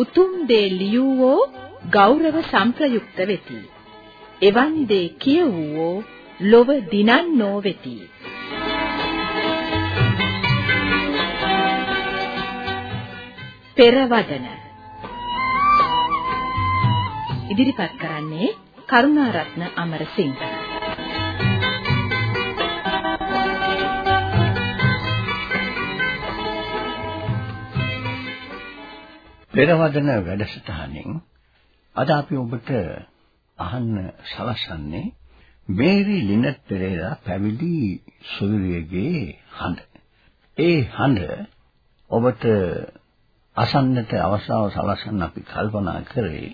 උතුම් දේ ලියවෝ ගෞරව සම්ප්‍රයුක්ත වෙති. එවන් දේ කියවෝ ලොව දිනන්නෝ වෙති. පෙරවදන ඉදිරිපත් කරන්නේ කරුණාරත්න අමරසිංහ පෙරවදන වැඩසටහනින් අද අපි ඔබට අහන්න සලස්වන්නේ මේරි ලිනට් පෙරේරා පැවිදි සොයුරියගේ හඬ. ඒ හඬ ඔබට අසන්නට අවස්ථාව සලස්වන්න අපි කල්පනා කරේ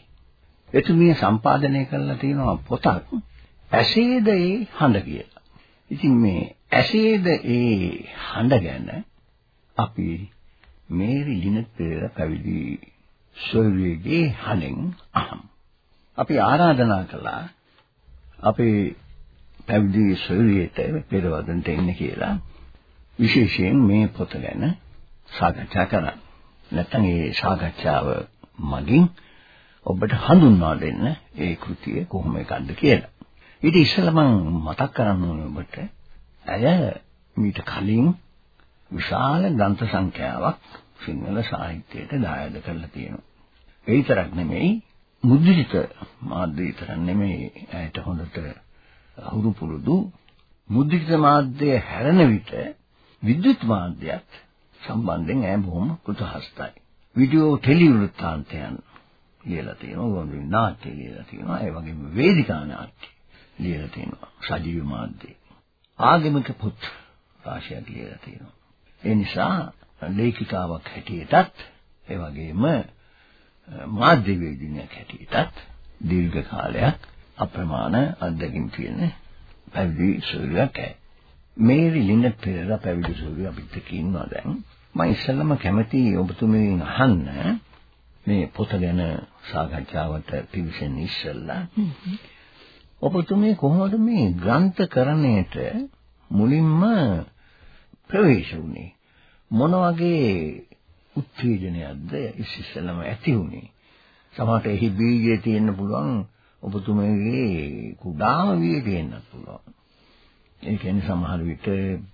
එතුමිය සම්පාදනය කරලා තියෙනවා පොතක් ඇසේද ඒ හඬ කියලා. ඉතින් මේ ඇසේද ඒ හඬ ගැන අපි මේරි ලිනට් පෙරේරා පැවිදි සොයුරියගේ හඬෙන් අහමු. අපි ආරාධනා කළා අපේ පැවිදි සොයුරියට පෙරවදනට එන්න කියලා විශේෂයෙන් මේ පොත ගැන සාකච්ඡා කරන්න. නැත්නම් ඒ සාකච්ඡාව මගින් ඔබට හඳුන්වා දෙන්න ඒ කෘතිය කොහොම එකක්ද කියලා. ඊට ඉස්සෙල්ලා මම මතක් කරන්න ඕනේ ඔබට ඇය මීට කලින් විශාල ග්‍රන්ථ සංඛ්‍යාවක් සිංහල සාහිත්‍යයට දායාද කරලා තියෙනවා. ඒ විතරක් නෙමෙයි මුද්‍රිත මාධ්‍ය විතරක් නෙමෙයි ඇයට හොඳට අහුරු පුරුදු මුද්‍රිත මාධ්‍ය හැරෙන විට විද්‍යුත් මාධ්‍යයත් සම්බන්ධයෙන් ඈ බොහොම කුතහස්තයි. වීඩියෝ ටෙලි වෘත්තාන්තයන් ලියලා තියෙනවා, වොන්වි නාට්‍ය ලියලා තියෙනවා, ඒ වගේම වේදිකා නාට්‍ය ලියලා තියෙනවා. සජීව මාධ්‍ය. ආගමික පොත් රාශියක් ලියලා තියෙනවා. ඒ නිසා ලේඛිකාවක් හැටියටත් ඒ වගේම මාධ්‍ය වේදිනියක් හැටියටත් දීර්ඝ කාලයක් අප්‍රමාණ අත්දැකීම් තියෙන පැවිදි සූර්යයක් ඇයි. මේරි ලිනට් පෙරේරා පැවිදි සූර්ය අපිට කියනවා දැන්. මම ඉස්සෙල්ලම කැමති ඔබතුමීගෙන් අහන්න මේ පොත ගැන සාකච්ඡාවට පිවිසෙන්න ඉස්සෙල්ලා ඔබතුමී කොහොමද මේ ග්‍රන්ථකරණයට මුලින්ම ප්‍රවේශ වුණේ? මොන වගේ උත්තේජනයක්ද ඉස්සෙල්ලම ඇති වුණේ. සමහරට එහි බීජය තියෙන්න පුළුවන් ඔබතුමගේ කුඩාම බීජය තියෙන්නත් පුළුවන්. ඒ කියන්නේ සමහර විට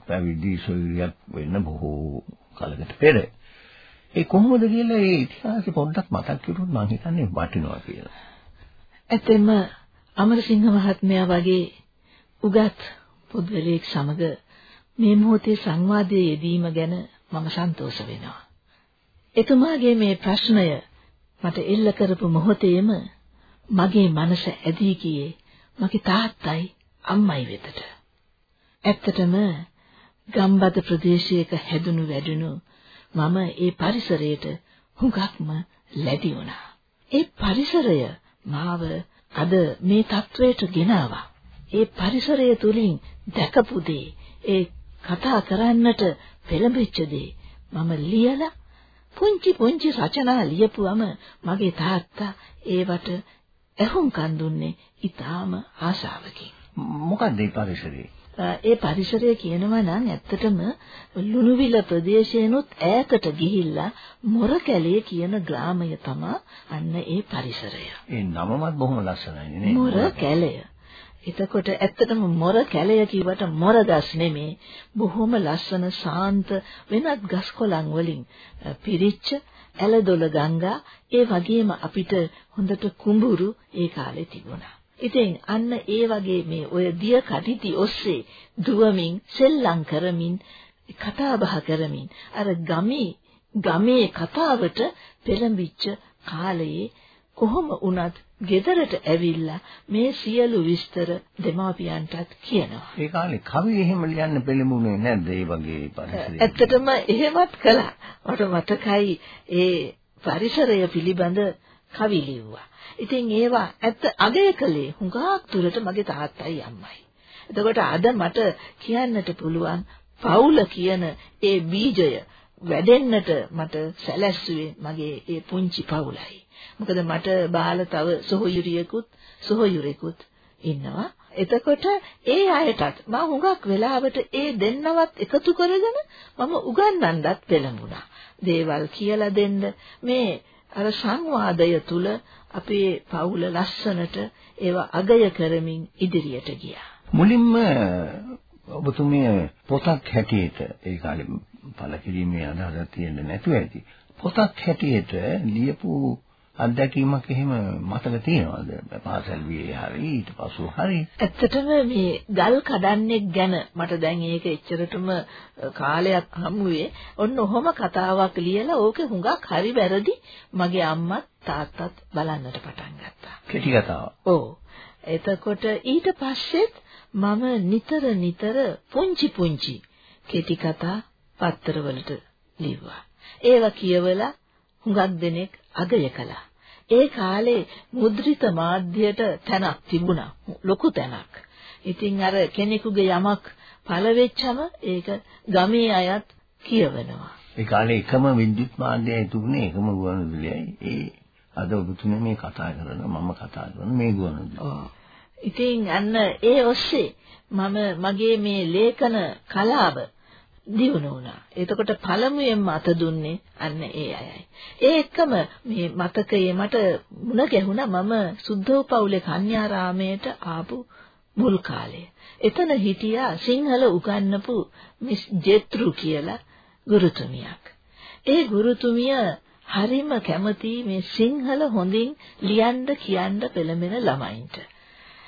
පැවිදි සොයුරියක් වෙන්න බොහෝ කලකට පෙර. ඒ කොහොමද කියලා ඒ ඉතිහාසෙ පොඩ්ඩක් මතක් කරුවොත් මම හිතන්නේ වටිනවා කියලා. ඇත්තෙන්ම අමරසිංහ මහත්මයා වගේ උගත් පුද්ගලයෙක් සමග මේ මොහොතේ සංවාදයේ යෙදීම ගැන මම සන්තෝෂ වෙනවා. එතුමාගේ මේ ප්‍රශ්නය මට එල්ල කරපු මොහොතේම මගේ මනස ඇදී ගියේ මගේ තාත්තයි අම්මයි වෙතට. ඇත්තටම ගම්බද ප්‍රදේශයක හැදුණු වැඩුණු මම ඒ පරිසරයට හුඟක්ම ලැබි වුණා. ඒ පරිසරය මාව අද මේ තත්වයට ගෙනාවා. ඒ පරිසරය තුලින් දැකපු දේ, ඒ කතා කරන්නට පෙළඹෙච්ච දේ මම ලියලා පුංචි පුංචි රචනා ලියපුවම මගේ තාත්තා ඒවට ඇහුම්කන් දුන්නේ ඊටාම ආශාවකින්. මොකක්ද ඒ පරිසරය? ඒ පරිසරය කියනවා නම් ඇත්තටම ලුණුවිල ප්‍රදේශයෙන්ුත් ඈතට ගිහිල්ලා මොරකැලේ කියන ග්‍රාමය තමයි අන්න ඒ පරිසරය. ඒ නමමත් බොහොම ලස්සනයි නේ. මොරකැලය. එතකොට ඇත්තටම මොර කැලය කිව්වට මොර ගස් නෙමේ බොහොම ලස්සන සාන්ත වෙනත් ගස් කොළන් වලින් පිරිච්ච ඇලදොල ගංගා ඒ වගේම අපිට හොඳට කුඹුරු ඒ කාලේ තිබුණා. ඉතින් අන්න ඒ වගේ මේ ඔය දිය කටිති ඔස්සේ දුවමින් සෙල්ලම් කරමින් කතා බහ කරමින් අර ගමේ ගමේ කතාවට පෙළඹිච්ච කාලයේ කොහොම වුණත් ගෙදරට ඇවිල්ලා මේ සියලු විස්තර දෙමාපියන්ටත් කියනවා. ඒ කාලේ කවි එහෙම ලියන්න පෙළඹුණේ නැද්ද ඒ වගේ පරිසරයක? ඇත්තටම එහෙමත් කළා. මට මතකයි ඒ පරිසරය පිළිබඳ කවි ලිව්වා. ඉතින් ඒවා ඇත්ත අගය කළේ හුඟක් දුරට මගේ තාත්තයි අම්මයි. එතකොට අද මට කියන්නට පුළුවන් පවුල කියන ඒ බීජය වැඩෙන්නට මට සැලැස්සුවේ මගේ ඒ පුංචි පවුලයි. මොකද මට බාල තව සොහොයුරියෙකුත් සොහොයුරෙකුත් ඉන්නවා. එතකොට ඒ අයටත් මම හුඟක් වෙලාවට ඒ දෙන්නවත් එකතු කරගෙන මම උගන්වන්නත් පෙළඹුණා. දේවල් කියලා දෙන්න මේ අර සංවාදය තුල අපේ පවුල ලස්සනට ඒවා අගය කරමින් ඉදිරියට ගියා. මුලින්ම ඔබතුමිය පොතක් හැටියට ඒ කාලේ පළ කිරීමේ අදහසක් තියෙන්නේ නැතුව ඇති. පොතක් හැටියට ලියපු අත්දැකීමක් එහෙම මතක තියෙනවද? පාසල් වියේ හරි ඊට පස්සෙ හරි. ඇත්තටම මේ ගල් කඩන්නෙක් ගැන මට දැන් ඒක එච්චරටම කාලයක් හමුවේ. ඔන්න ඔහොම කතාවක් ලියලා ඕකේ හුඟක් හරි වැරදි මගේ අම්මත් තාත්තත් බලන්නට පටන් ගත්තා. කෙටි කතාව. ඔව්. එතකොට ඊට පස්සෙත් මම නිතර නිතර පුංචි පුංචි කෙටි කතා පත්තරවලට ලිව්වා. ඒවා කියවලා හුඟක් දෙනෙක් අගය කළා. ඒ කාලේ මුද්‍රිත මාධ්‍යයට තැනක් තිබුණා. ලොකු තැනක්. ඉතින් අර කෙනෙකුගේ යමක් පළ වෙච්චම ඒක ගමේ අයත් කියවනවා. ඒ කාලේ එකම විද්‍යුත් මාධ්‍යයයි තිබුණේ එකම ගුවන්විදුලියයි. ඒ අද ඔබතුමා මේ කතා කරන මම කතා කරන මේ ගුවන්විදුලිය. ඉතින් අන්න ඒ ඔස්සේ මම මගේ මේ ලේඛන කලාව දියුණු වුණා. එතකොට පළමුවෙන්ම අත දුන්නේ අන්න ඒ අයයි. ඒ එක්කම මේ මතකයේ මට මුණ ගැහුණා මම සුද්ධෝපවුලේ කන්‍යාරාමයට ආපු මුල් කාලය. එතන හිටියා සිංහල උගන්වපු මිස් ජෙත්රු කියලා ගුරුතුමියක්. ඒ ගුරුතුමිය හරිම කැමති මේ සිංහල හොඳින් ලියන්න කියන්න පෙළඹෙන ළමයින්ට.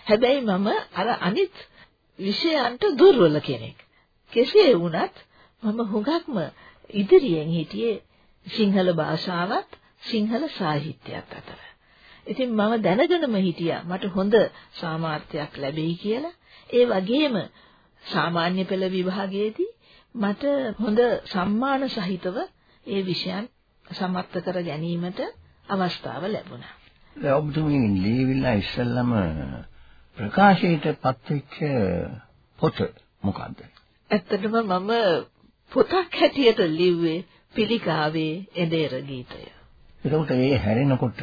හැබැයි මම අර අනිත් විෂයන්ට දුර්වල කෙනෙක්. කෙසේ වුණත් මම හුඟක්ම ඉදිරියෙන් හිටියේ සිංහල භාෂාවත් සිංහල සාහිත්‍යයත් අතර. ඉතින් මම දැනගෙනම හිටියා මට හොඳ සාමාර්ථයක් ලැබෙයි කියලා. ඒ වගේම සාමාන්‍ය පෙළ විභාගයේදී මට හොඳ සම්මාන සහිතව ඒ විෂයන් සමර්ථ කර ගැනීමට අවස්ථාව ලැබුණා. දැන් ඔබතුමී ලියවිලා ඉස්සෙල්ලම ප්‍රකාශයට පත්වෙච්ච පොත මොකද්ද? ඇත්තටම මම පොතක් හැටියට ලිව්වේ පිළිකාවේ එදේර ගීතය. එතකොට මේ හැරෙනකොට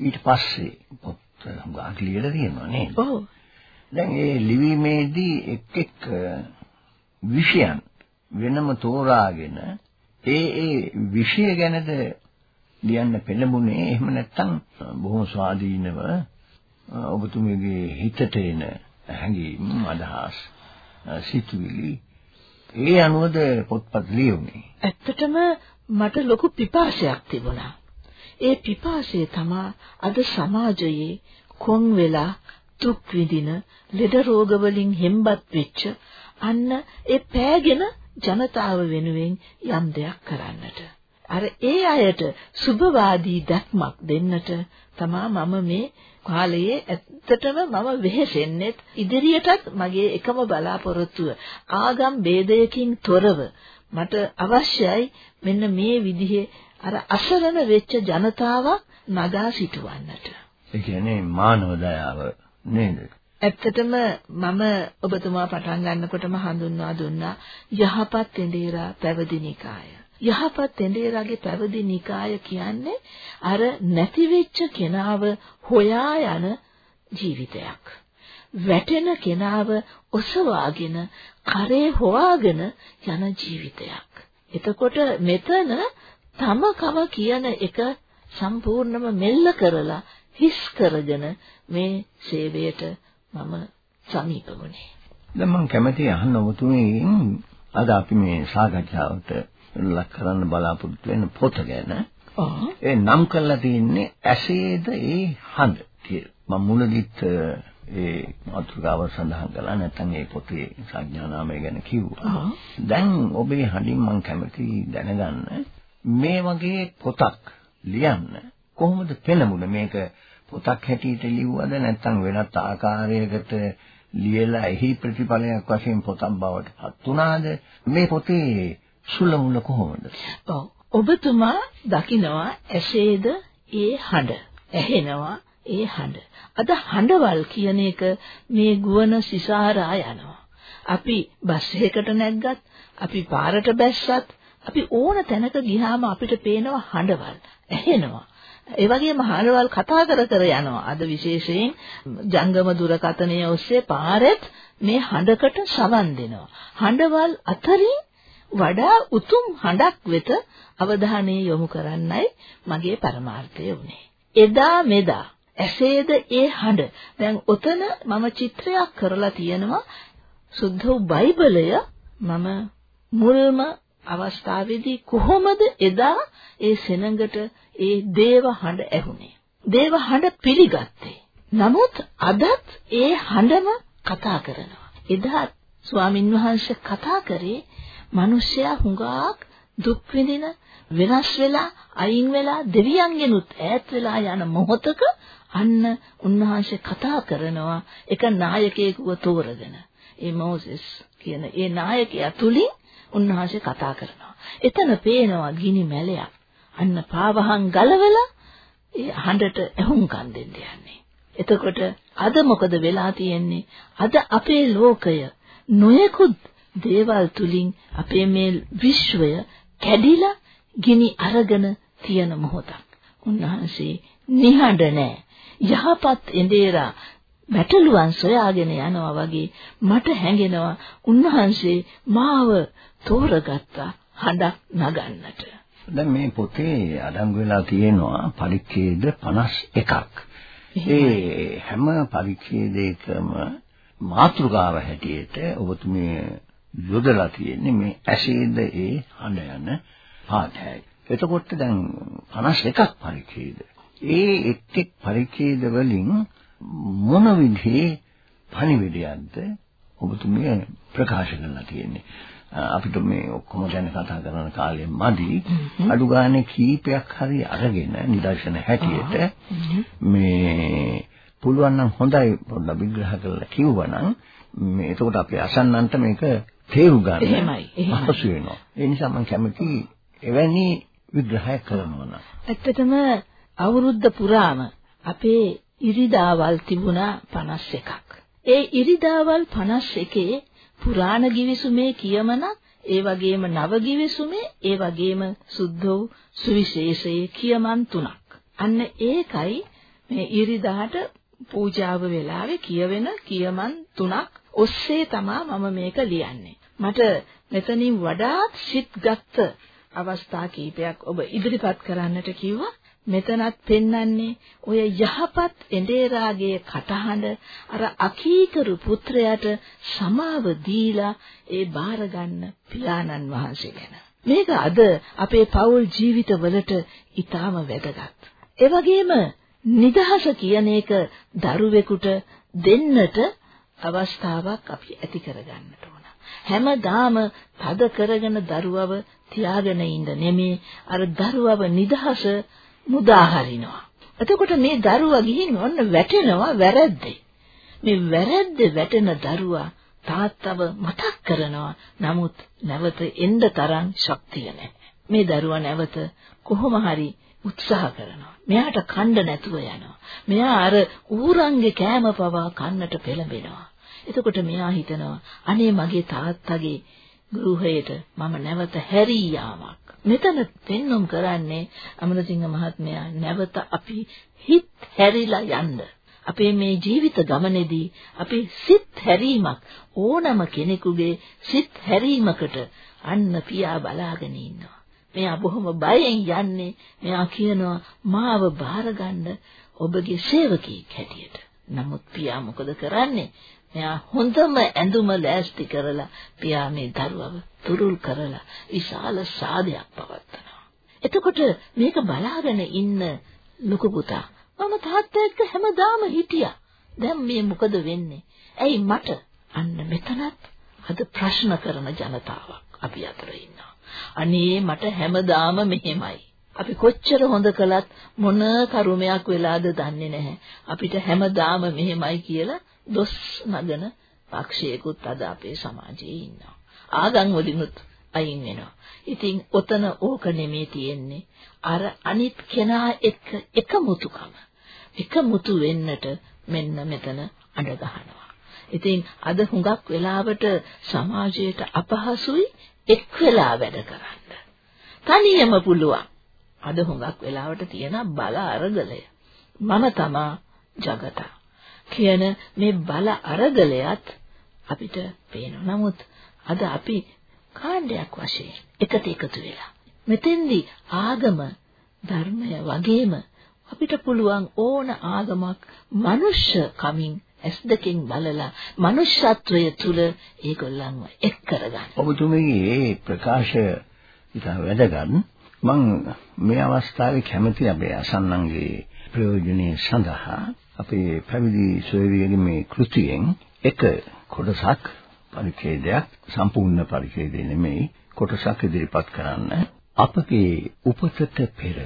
ඊට පස්සේ පොත් හුඟක් ලියලා තියෙනවා නේද? ඔව්. දැන් මේ ලිවීමේදී එක් එක් විෂයන් වෙනම තෝරාගෙන ඒ ඒ විෂය ගැනද ලියන්න පෙළඹුණේ එහෙම නැත්නම් බොහොම ස්වාධීනව ඔබතුමීගේ හිතට එන හැඟීම් අදහස් සිතුවිලි. ඒ අනුවද පොත්පත් ලියුනේ. ඇත්තටම මට ලොකු පිපාසයක් තිබුණා. ඒ පිපාසය තමයි අද සමාජයේ කොන් වෙලා දුක් විඳින ලෙඩ රෝග වලින් හෙම්බත් වෙච්ච අන්න ඒ පෑගෙන ජනතාව වෙනුවෙන් යම් දෙයක් කරන්නට. අර ඒ අයට සුබවාදී දැක්මක් දෙන්නට තමා මම මේ කාලයේ ඇත්තටම මම වෙහෙසෙන්නේ ඉදිරියටත් මගේ එකම බලාපොරොත්තුව ආගම් ભેදයකින් තොරව මට අවශ්‍යයි මෙන්න මේ විදිහේ අර අසරණ වෙච්ච ජනතාවක් නගා සිටවන්නට. ඒ කියන්නේ මානව දයාව නේද? ඇත්තටම මම ඔබතුමා පටන් ගන්නකොටම හඳුන්වා දුන්නා යහපත් ඉන්දිරා පැවදිනිකාය. යහපත් එඬේරාගේ පැවිදි නිකාය කියන්නේ අර නැති වෙච්ච කෙනාව හොයා යන ජීවිතයක්. වැටෙන කෙනාව ඔසවාගෙන කරේ හොවාගෙන යන ජීවිතයක්. එතකොට මෙතන තම කම කියන එක සම්පූර්ණම මෙල්ල කරලා හිස් කරගෙන මේ සේවයට මම සමීප වුණේ. දැන් මම කැමතියි අහන්න ඔබතුමීගෙන් අද අපි මේ සාකච්ඡාවට ලක් කරන්න බලාපොරොත්තු වෙන පොත ගැන. ඒ නම් කරලා තියෙන්නේ ඇසේද ඒ හඳ? කියලා. මම මුලදිත් ඒ මාතෘකාව සඳහන් කළා. නැත්නම් ඒ පොතේ සංඥානාමය ගැන කිව්වා. දැන් ඔබේ හඬින් මම කැමති දැනගන්න මේ වගේ පොතක් ලියන්න කොහොමද පෙළඹුණේ? මේක පොතක් හැටියට ලිව්වද? නැත්නම් වෙනත් ආකාරයකට ලියලා එහි ප්‍රතිඵලයක් වශයෙන් පොතක් බවට පත් වුණාද? මේ පොතේ සුල මුල කොහොමද? ඔව්. ඔබතුමා දකිනවා ඇසේද ඒ හඬ. ඇහෙනවා ඒ හඬ. අද හඬවල් කියන එක මේ ගුවන සිසාරා යනවා. අපි බස් එකකට නැග්ගත්, අපි පාරට බැස්සත්, අපි ඕන තැනක ගියාම අපිට පේනවා හඬවල්. ඇහෙනවා. ඒ වගේම හඬවල් කතා කර කර යනවා. අද විශේෂයෙන් ජංගම දුරකථනය ඔස්සේ පාරෙත් මේ හඬකට සවන් දෙනවා. හඬවල් අතරින් වඩා උතුම් හඬක් වෙත අවධානය යොමු කරන්නයි මගේ පරමාර්ථය වුණේ. එදා මෙදා ඇසේද ඒ හඬ. දැන් ඔතන මම චිත්‍රයක් කරලා තියෙනවා සුද්ධ වූ බයිබලය මම මුල්ම අවස්ථාවේදී කොහොමද එදා ඒ සෙනඟට ඒ දේව හඬ ඇහුනේ? දේව හඬ පිළිගත්තේ. නමුත් අදත් ඒ හඬම කතා කරනවා. එදා ස්වාමින් වහන්සේ කතා කරේ මිනිස්සයා හුඟක් දුක් විඳින වෙනස් වෙලා අයින් වෙලා දෙවියන්ගෙනුත් ඈත් වෙලා යන මොහොතක අන්න උන්වහන්සේ කතා කරනවා එක නායකයෙකුව තෝරගෙන ඒ මොසෙස් කියන ඒ නායකයා තුලින් උන්වහන්සේ කතා කරනවා. එතන පේනවා ගිනි මැලයක්. අන්න පාවහන් ගලවලා ඒ හඬට ඇහුම්කන් දෙන්න යන්නේ. එතකොට අද මොකද වෙලා තියෙන්නේ? අද අපේ ලෝකය නොයෙකුත් දේවල් තුලින් අපේ මේ විශ්වය කැඩිලා ගිනි අරගෙන තියෙන මොහොතක්. උන්වහන්සේ නිහඬ නැහැ. යහපත් එඳේරා බැටළුවන් සොයාගෙන යනවා වගේ මට හැඟෙනවා උන්වහන්සේ මාව තෝරගත්තා හඬක් නගන්නට. දැන් මේ පොතේ අඩංගු වෙලා තියෙනවා පරිච්ඡේද 51ක්. ඒ හැම පරිච්ඡේදයකම මාතෘකාව හැටියට ඔබතුමිය යොදලා තියෙන්නේ මේ ඇසේද ඒ හඬ යන පාඩයයි. එතකොට දැන් 51ක් පරිච්ඡේද. ඒ එක් එක් පරිච්ඡේද වලින් මොන විදිහේ පණිවිඩයක්ද ඔබතුමිය ප්‍රකාශ කරලා තියෙන්නේ. අපිට මේ ඔක්කොම ගැන කතා කරන කාලෙ මදි අඩු ගානේ කීපයක් හරි අරගෙන නිදර්ශන හැටියට මේ පුළුවන් නම් හොඳයි පොඩ්ඩක් විග්‍රහ කරලා කිව්වනම් මේ එතකොට අපි අසන්නන්ට මේක තේරු ගන්න එහෙමයි අපසු වෙනවා. ඒ නිසා මම කැමති එවැනි විග්‍රහයක් කරනවා නම්. ඇත්තටම අවුරුද්ද පුරාම අපේ ඉරිදාවල් තිබුණා 51ක් ඒ ඉරිදාවල් 51 පුරාණ givisumේ කියමන ඒ වගේම නව givisumේ ඒ වගේම සුද්ධ සුවිශේෂයේ කියමන් තුනක්. අන්න ඒකයි මේ ඉරිදාට පූජාව වෙලාවේ කියවෙන කියමන් තුනක් ඔස්සේ තමයි මම මේක ලියන්නේ. මට මෙතනින් වඩාත් සිත්ගත් අවස්ථා කීපයක් ඔබ ඉදිරිපත් කරන්නට කිව්වා. මෙතනත් පෙන්වන්නේ ඔය යහපත් එඬේරාගේ කටහඬ අර අකීකරු පුත්‍රයාට සමාව දීලා ඒ බාර ගන්න පියාණන් වහන්සේ ගැන. මේක අද අපේ පෞල් ජීවිතවලට ඊටාම වැදගත්. ඒ වගේම නිදහස කියන එක දරුවෙකුට දෙන්නට අවස්ථාවක් අපි ඇති කරගන්නට ඕන. හැමදාම තද කරගෙන දරුවව තියාගෙන ඉන්න නෙමේ අර දරුවව නිදහස මුදා හරිනවා. එතකොට මේ දරුවා ගිහින් ඔන්න වැටෙනවා වැරද්දේ. මේ වැරද්දේ වැටෙන දරුවා තාත්තව මතක් කරනවා. නමුත් නැවත එන්න තරම් ශක්තිය නැහැ. මේ දරුවා නැවත කොහොම හරි උත්සාහ කරනවා. මෙයාට කණ්ඩ නැතුව යනවා. මෙයා අර ඌරන්ගේ කෑම පවා කන්නට පෙළඹෙනවා. එතකොට මෙයා හිතනවා අනේ මගේ තාත්තගේ ගෘහයට මම නැවත හැරී යාමක්. මෙතන පෙන්눔 කරන්නේ අමරසිංහ මහත්මයා නැවත අපි හිත හැරිලා යන්න. අපේ මේ ජීවිත ගමනේදී අපි සිත් හැරීමක් ඕනම කෙනෙකුගේ සිත් හැරීමකට අන්න පියා බලාගෙන ඉන්නවා. මෙයා බොහොම බයෙන් යන්නේ. මෙයා කියනවා මාව බාරගන්න ඔබගේ සේවකයෙක් හැටියට. නමුත් පියා මොකද කරන්නේ? මෙයා හොඳම ඇඳුම ලෑස්ති කරලා පියා මේ දරුවව තුරුල් කරලා විශාල සාදයක් පවත්වනවා. එතකොට මේක බලාගෙන ඉන්න ලොකු පුතා මම තාත්තා එක්ක හැමදාම හිටියා. දැන් මේ මොකද වෙන්නේ? ඇයි මට? අන්න මෙතනත් අද ප්‍රශ්න කරන ජනතාවක් අපි අතර ඉන්නවා. අනේ මට හැමදාම මෙහෙමයි. අපි කොච්චර හොඳ කළත් මොන කරුමයක් වෙලාද දන්නේ නැහැ. අපිට හැමදාම මෙහෙමයි කියලා දොස් නගන පක්ෂයකුත් අද අපේ සමාජයේ ඉන්නවා. ආගම් වලිනුත් අයින් වෙනවා. ඉතින් ඔතන ඕක නෙමේ තියෙන්නේ. අර අනිත් කෙනා එක්ක එකමුතුකම. එකමුතු වෙන්නට මෙන්න මෙතන අඬ ගහනවා. ඉතින් අද හුඟක් වෙලාවට සමාජයට අපහසුයි එක් වෙලා වැඩ කරන්න. තනියම පුළුවන්. අද හුඟක් වෙලාවට තියෙන බල අරගලය. මම තමා జగත කියන මේ බල අරගලයත් අපිට පේනවා. නමුත් අද අපි කාණ්ඩයක් වශයෙන් එකට එකතු වෙලා මෙතෙන්දී ආගම ධර්මය වගේම අපිට පුළුවන් ඕන ආගමක් මනුෂ්‍ය කමින් ඇස් දෙකෙන් බලලා මනුෂ්‍යත්වය තුල ඒගොල්ලන්ව එක් කරගන්න. ඔබතුමීගේ ප්‍රකාශ ඉතා වැදගත්. මම මේ අවස්ථාවේ කැමති අපේ අසන්නන්ගේ ප්‍රයෝජනීය සඳහා අපේ පැවිදි සොයවියගේ මේ කෘතියෙන් එක කොටසක් පරිච්ඡේදයක් සම්පූර්ණ පරිච්ඡේදය නෙමෙයි කොටසක් ඉදිරිපත් කරන්න. අපගේ උපතට පෙර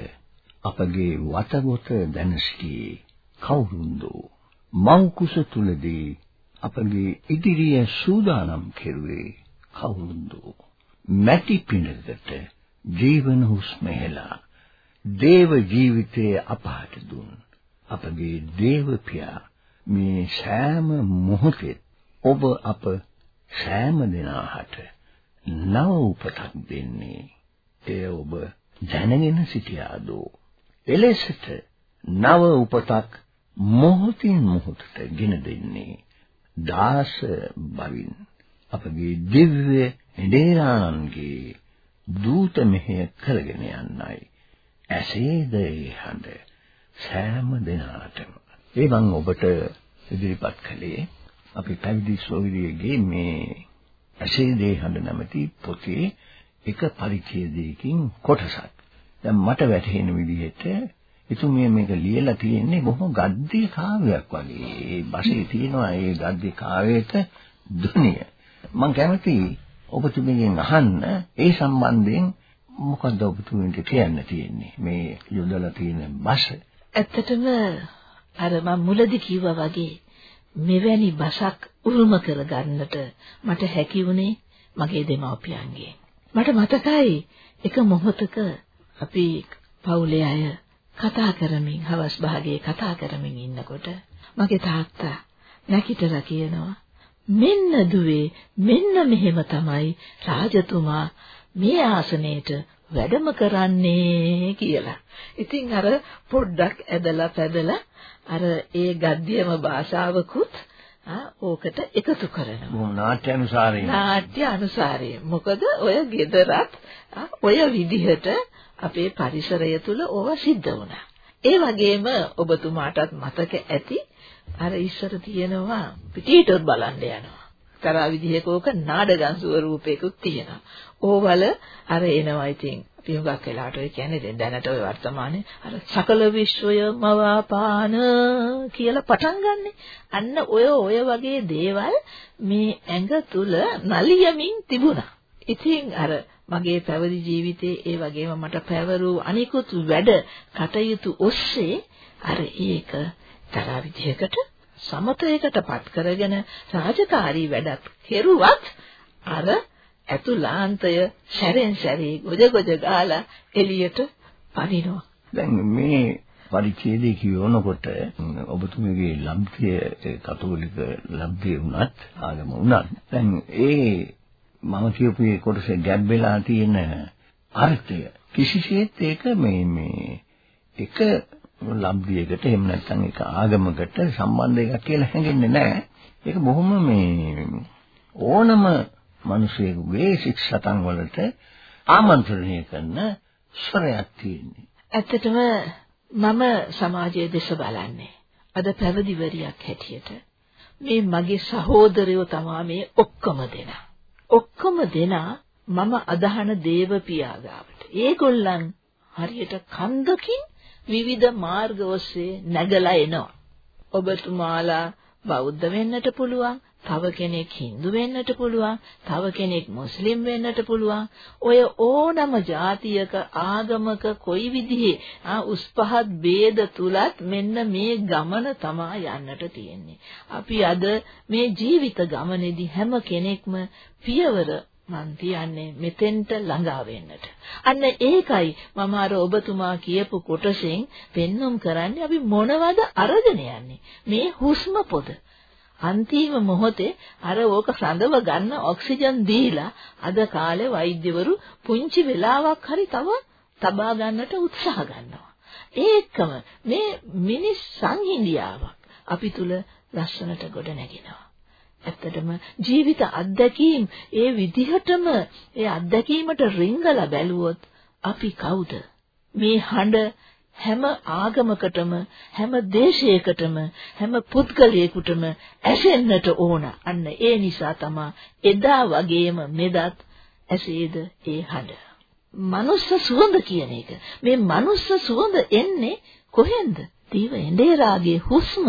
අපගේ වතගොත දැන සිටියේ කවුරුන්ද? මව් කුස තුලදී අපගේ ඉදිරිය සූදානම් කෙරුවේ කවුරුන්ද? මැටි පිඬකට ජීවන හුස්ම හෙලා දේව ජීවිතයේ අපහට දුන්. අපගේ දේව පියා මේ සෑම මොහොතේ ඔබ අප සෑම දිනාහට නව උපතක් දෙන්නේ. එය ඔබ දැනගෙන සිටියාදෝ. එලෙසට නව උපතක් මොහොතින් මොහොතට ගෙන දෙන්නේ දාස බවින්. අපගේ දිව්‍ය එඩේරාන්ගේ දූත මෙහෙය කරගෙන යන්නයි ඇසේද ඒ හඬ සෑම දිනාටම ඒ මම ඔබට ඉදිරිපත් කළේ අපි පැවිදි සෝවිරියගේ මේ ඇසේ දේ හඬ නැමැති පොතේ එක පරිච්ඡේදයකින් කොටසක්. දැන් මට වැටහෙන විදිහට එතුමිය මේක ලියලා තියෙන්නේ බොහොම ගද්‍ය කාව්‍යයක් වගේ. ඒ බසේ තියෙනවා ඒ ගද්‍ය කාව්‍යයට ධුනිය. මම කැමති ඔබතුමීගෙන් අහන්න ඒ සම්බන්ධයෙන් මොකද්ද ඔබතුමීට කියන්න තියෙන්නේ මේ යොදලා තියෙන බස. ඇත්තටම අර මම මුලදි කිව්වා වගේ මෙවැනි බසක් උරුම කරගන්නට මට හැකි වුණේ මගේ දෙමව්පියන්ගෙන්. මට මතකයි එක මොහොතක අපි පවුලේ අය කතා කරමින් හවස් භාගයේ කතා කරමින් ඉන්නකොට මගේ තාත්තා නැකිටලා කියනවා මෙන්න දුවේ මෙන්න මෙහෙම තමයි රාජතුමා මේ ආසනයේට වැඩම කරන්නේ කියලා. ඉතින් අර පොඩ්ඩක් ඇදලා පැදලා අර ඒ ගද්දියම භාෂාවකුත් ඕකට එකතු කරනවා. නාට්‍ය අනුසාරයෙන්. නාට්‍ය අනුසාරයෙන්. මොකද ඔය gedarat ඔය විදිහට අපේ පරිසරය තුල ඕව සිද්ධ වුණා. ඒ වගේම ඔබතුමාටත් මතක ඇති අර ඉස්සර තියෙනවා පිටීටොත් බලන්න යනවා. එක්තරා විදිහක ඕක නාඩගම් ස්වරූපයකුත් තියෙනවා. ඕවල අර එනවා ඉතින් අපි හුඟක් වෙලාවට ඔය කියන්නේ දැනට ඔය වර්තමානයේ අර සකල විශ්වය මවාපාන කියලා පටන් ගන්නෙ. අන්න ඔය ඔය වගේ දේවල් මේ ඇඟ තුල නලියමින් තිබුණා. ඉතින් අර මගේ පැවිදි ජීවිතයේ ඒ වගේම මට පැවරූ අනිකුත් වැඩ කටයුතු ඔස්සේ අර ඒක තරහ විදිහකට සමතයකටපත් කරගෙන රාජකාරී වැඩක් කෙරුවත් අර ඇතුලාන්තය සැරෙන් සැරේ ගොජ ගොජ ගාලා එළියට පනිනවා. දැන් මේ පරිච්ඡේදයේ කියනකොට ඔබතුමීගේ ලබ්ධිය කතෝලික ලබ්ධිය වුණත් ආගම වුණත් දැන් ඒ මම කියපු ඒ කොටසේ ගැබ් වෙලා තියෙන අර්ථය කිසිසේත් ඒක මේ මේ එක ලබ්ධියකට එහෙම නැත්නම් ඒක ආගමකට සම්බන්ධ එකක් කියලා හැඟෙන්නේ නැහැ. ඒක බොහොම මේ ඕනම මිනිසෙකුගේ ශික්ෂතන් වලට ආමන්ත්‍රණය කරන ස්වරයක් තියෙන්නේ. ඇත්තටම මම සමාජයේ දෙස බලන්නේ අද පැවිදිවරියක් හැටියට මේ මගේ සහෝදරයෝ තමා මේ ඔක්කොම දෙනා. ඔක්කොම දෙනා මම අදහන දේව පියාගාවට. ඒගොල්ලන් හරියට කන්දකින් විවිධ මාර්ග ඔස්සේ නැගලා එනවා. ඔබතුමාලා බෞද්ධ වෙන්නට පුළුවන්, තව කෙනෙක් Hindu වෙන්නට පුළුවන්, තව කෙනෙක් මුස්ලිම් වෙන්නට පුළුවන්. ඔය ඕනම જાතියක ආගමක කොයි විදිහේ ආ උස් පහත් ભેද තුලත් මෙන්න මේ ගමන තමා යන්නට තියෙන්නේ. අපි අද මේ ජීවිත ගමනේදී හැම කෙනෙක්ම පියවර මන් තියන්නේ මෙතෙන්ට ළඟා වෙන්නට. අන්න ඒකයි මම අර ඔබතුමා කියපු කොටසෙන් පෙන්눔 කරන්නේ අපි මොනවද අරගෙන යන්නේ. මේ හුස්ම පොද. අන්තිම මොහොතේ අර ඕක සඳව ගන්න ඔක්සිජන් දීලා අද කාලේ වෛද්‍යවරු පුංචි වෙලාවක් හරි තව තබා ගන්නට උත්සාහ ගන්නවා. ඒකම මේ මිනිස් සංහිඳියාවක් අපි තුල ලස්සනට ගොඩ නැගෙනවා. ඇත්තටම ජීවිත අත්දැකීම් ඒ විදිහටම ඒ අත්දැකීමට රිංගලා බැලුවොත් අපි කවුද? මේ හඬ හැම ආගමකටම හැම දේශයකටම හැම පුද්ගලයෙකුටම ඇසෙන්නට ඕන. අන්න ඒ නිසා තමයි එදා වගේම මෙදත් ඇසේද ඒ හඬ. මනුස්ස සුවඳ කියන එක. මේ මනුස්ස සුවඳ එන්නේ කොහෙන්ද? දීව එඬේරාගේ හුස්ම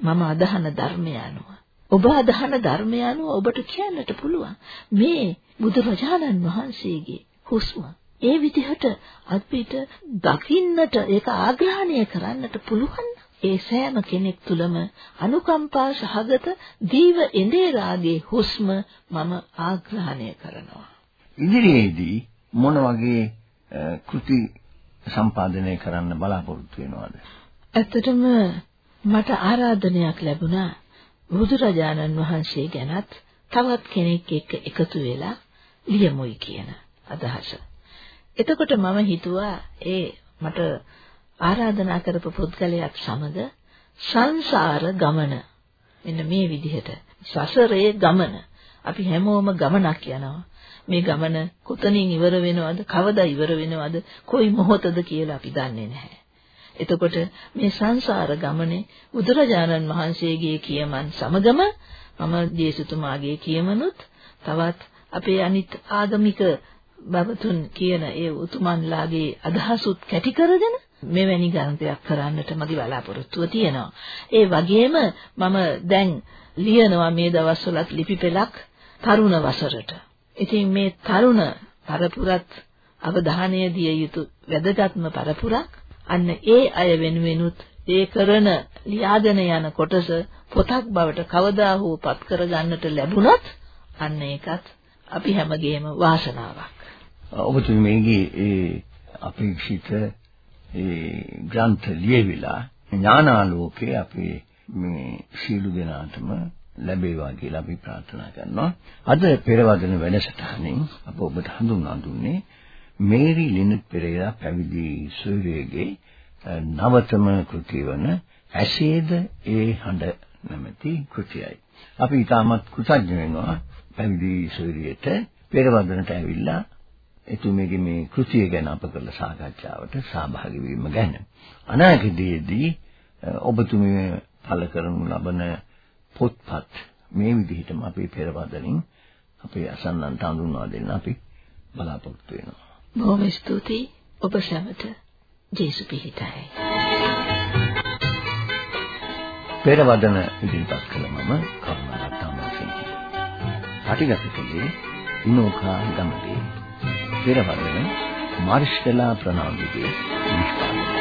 මම අදහන ධර්මය අනුව. ඔබ අදහන ධර්මය අනුව ඔබට කියන්නට පුළුවන්. මේ බුදුරජාණන් වහන්සේගේ හුස්ම ඒ විදිහට අපිට දකින්නට ඒක ආග්‍රහණය කරන්නට පුළුවන්. ඒ සෑම කෙනෙක් තුළම අනුකම්පා සහගත දීව එඳේරාගේ හුස්ම මම ආග්‍රහණය කරනවා. ඉදිරියේදී මොන වගේ කෘති සම්පාදනය කරන්න බලාපොරොත්තු වෙනවද? ඇත්තටම මට ආරාධනයක් ලැබුණා බුදුරජාණන් වහන්සේ ගැනත් තවත් කෙනෙක් එක්ක එකතු වෙලා ලියමුයි කියන අදහස. එතකොට මම හිතුවා ඒ මට ආරාධනා කරපු පුද්ගලයාත් සමග සංසාර ගමන. මෙන්න මේ විදිහට. සසරේ ගමන. අපි හැමෝම ගමනක් යනවා. මේ ගමන කොතනින් ඉවර වෙනවද? කවදා ඉවර වෙනවද? කොයි මොහොතද කියලා අපි දන්නේ නැහැ. එතකොට මේ සංසාර ගමනේ බුදුරජාණන් වහන්සේගේ කියමන් සමගම මම දේශතුමාගේ කියමනුත් තවත් අපේ අනිත් ආගමික බවතුන් කියන ඒ උතුමන්ලාගේ අදහසුත් කැටි කරගෙන මෙවැනි ග්‍රන්ථයක් කරන්නට මගේ බලාපොරොත්තුව තියෙනවා. ඒ වගේම මම දැන් ලියනවා මේ දවස්වලත් ලිපි පෙළක් තරුණ වසරට. ඉතින් මේ තරුණ පරපුරත් අවධානය දිය යුතු වැදගත්ම පරපුරක්. අන්න ඒ අය වෙනුවෙනුත් ඒ කරන ලියාගෙන යන කොටස පොතක් බවට කවදා හෝ පත් කරගන්නට ලැබුණොත් අන්න ඒකත් අපි හැමගේම වාසනාවක්. ඔබතුමීගේ ඒ අපේක්ෂිත ඒ ග්‍රන්ථ ලියවිලා ඥානාලෝකේ අපේ මේ සීළු දෙනාටම ලැබේවා කියලා අපි ප්‍රාර්ථනා කරනවා. අද පෙරවදන වැඩසටහනින් අප ඔබට හඳුන්වා දුන්නේ මේරි ලිනට් පෙරේරා පැවිදි සූර්යගේ නවතම කෘතිය වන ඇසේද ඒ හඬ නැමැති කෘතියයි. අපි ඊටමත් කෘතඥ වෙනවා පැවිදි සූර්යයට පෙරවදනට ඇවිල්ලා එතුමියගේ මේ කෘතිය ගැන අප කළ සාකච්ඡාවට සහභාගී වීම ගැන අනාගතයේදී ඔබතුමිය පළ කරනු ලබන පොත්පත් මේ විදිහටම අපේ පෙරවදනින් අපේ අසන්නන්ට හඳුන්වා දෙන්න අපි බලාපොරොත්තු වෙනවා. බොහොම ස්තුතියි ඔබ සැමට ජේසු පිහිටයි. පෙරවදන ඉදිරිපත් කළ මම කරුණාරත්න අමරසිංහ. පටිගත කළේ ඉනෝකා ගමගේ පෙරවදන මාර්ෂ්කලා ප්‍රනාන්දුගේ නිෂ්පාදනය